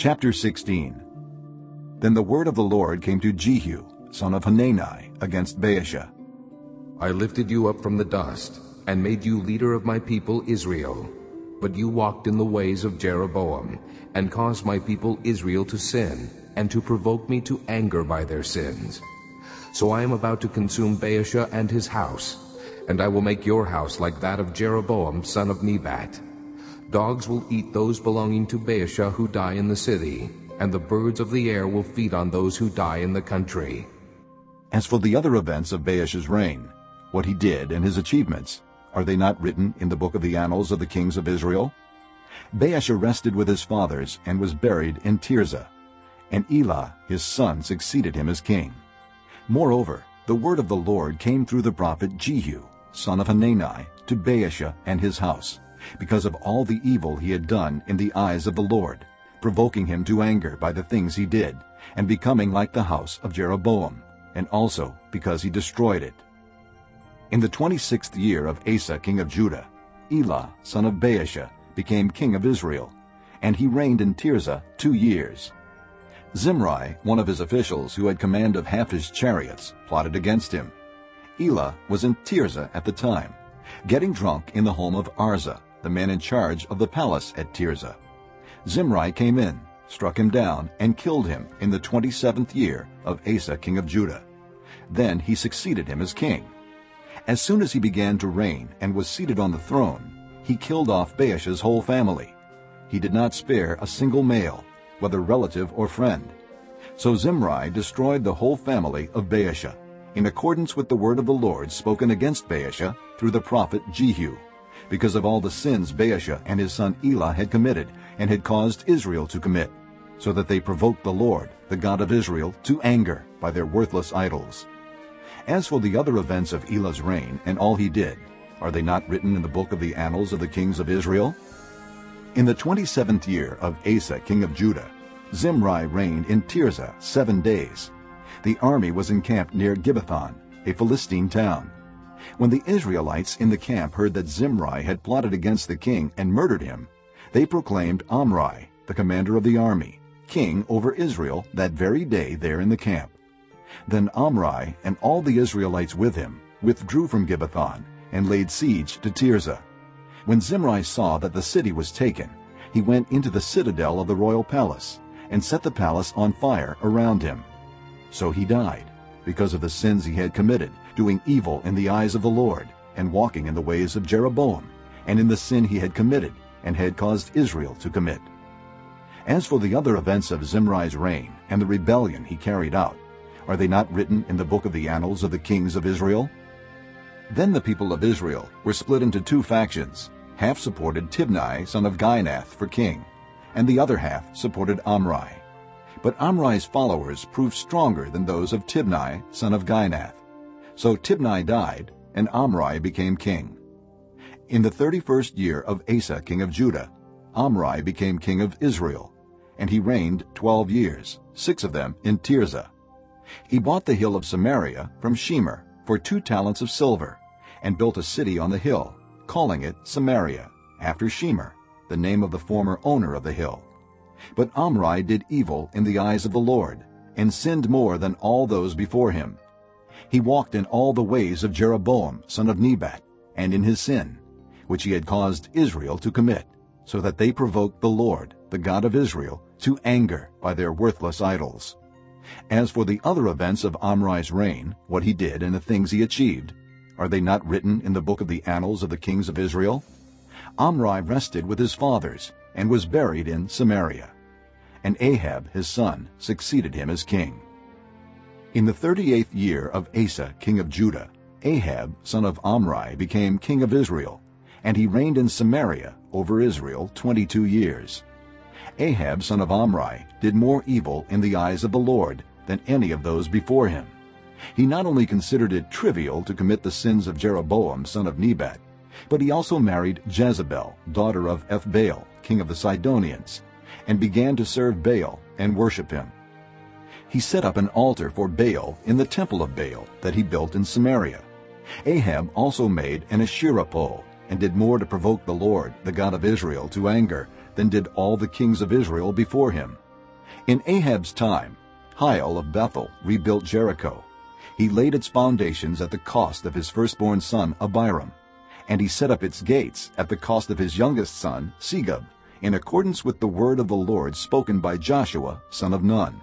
Chapter 16 Then the word of the Lord came to Jehu, son of Hanani, against Baasha. I lifted you up from the dust, and made you leader of my people Israel. But you walked in the ways of Jeroboam, and caused my people Israel to sin, and to provoke me to anger by their sins. So I am about to consume Baasha and his house, and I will make your house like that of Jeroboam son of Nebat. Dogs will eat those belonging to Baasha who die in the city, and the birds of the air will feed on those who die in the country. As for the other events of Baasha's reign, what he did and his achievements, are they not written in the book of the annals of the kings of Israel? Baasha rested with his fathers and was buried in Tirzah, and Elah his son succeeded him as king. Moreover, the word of the Lord came through the prophet Jehu, son of Hanani, to Baasha and his house, because of all the evil he had done in the eyes of the Lord, provoking him to anger by the things he did, and becoming like the house of Jeroboam, and also because he destroyed it. In the twenty-sixth year of Asa king of Judah, Elah son of Baasha became king of Israel, and he reigned in Tirzah two years. Zimri, one of his officials who had command of half his chariots, plotted against him. Elah was in Tirzah at the time, getting drunk in the home of Arza, the man in charge of the palace at Tirzah. Zimri came in, struck him down, and killed him in the twenty-seventh year of Asa king of Judah. Then he succeeded him as king. As soon as he began to reign and was seated on the throne, he killed off Baasha's whole family. He did not spare a single male, whether relative or friend. So Zimri destroyed the whole family of Baasha, in accordance with the word of the Lord spoken against Baasha through the prophet Jehu, because of all the sins Baasha and his son Elah had committed and had caused Israel to commit, so that they provoked the Lord, the God of Israel, to anger by their worthless idols. As for the other events of Elah's reign and all he did, are they not written in the book of the annals of the kings of Israel? In the twenty-seventh year of Asa king of Judah, Zimri reigned in Tirzah seven days. The army was encamped near Gibbethon, a Philistine town. When the Israelites in the camp heard that Zimri had plotted against the king and murdered him, they proclaimed Omri, the commander of the army, king over Israel that very day there in the camp. Then Omri and all the Israelites with him withdrew from Gibbethon and laid siege to Tirzah. When Zimri saw that the city was taken, he went into the citadel of the royal palace and set the palace on fire around him. So he died, because of the sins he had committed, doing evil in the eyes of the Lord, and walking in the ways of Jeroboam, and in the sin he had committed, and had caused Israel to commit. As for the other events of Zimri's reign, and the rebellion he carried out, are they not written in the book of the annals of the kings of Israel? Then the people of Israel were split into two factions. Half supported Tibni son of Ginath for king, and the other half supported Omri. But Omri's followers proved stronger than those of Tibni, son of Ginath. So Tibni died, and Omri became king. In the thirty-first year of Asa king of Judah, Omri became king of Israel, and he reigned twelve years, six of them in Tirzah. He bought the hill of Samaria from Shemer for two talents of silver, and built a city on the hill, calling it Samaria, after Shemer, the name of the former owner of the hill. But Omri did evil in the eyes of the Lord, and sinned more than all those before him. He walked in all the ways of Jeroboam son of Nebat, and in his sin, which he had caused Israel to commit, so that they provoked the Lord, the God of Israel, to anger by their worthless idols. As for the other events of Omri's reign, what he did and the things he achieved, are they not written in the book of the annals of the kings of Israel? Omri rested with his fathers, and was buried in Samaria. And Ahab his son succeeded him as king. In the thirty-eighth year of Asa king of Judah, Ahab son of Omri became king of Israel, and he reigned in Samaria over Israel twenty-two years. Ahab son of Omri did more evil in the eyes of the Lord than any of those before him. He not only considered it trivial to commit the sins of Jeroboam son of Nebat, but he also married Jezebel, daughter of Ethbaal, king of the Sidonians, and began to serve Baal and worship him. He set up an altar for Baal in the temple of Baal that he built in Samaria. Ahab also made an Asherah pole and did more to provoke the Lord, the God of Israel, to anger than did all the kings of Israel before him. In Ahab's time, Hiel of Bethel rebuilt Jericho. He laid its foundations at the cost of his firstborn son Abiram, and he set up its gates at the cost of his youngest son Segub, in accordance with the word of the Lord spoken by Joshua son of Nun.